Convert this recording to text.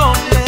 corazones.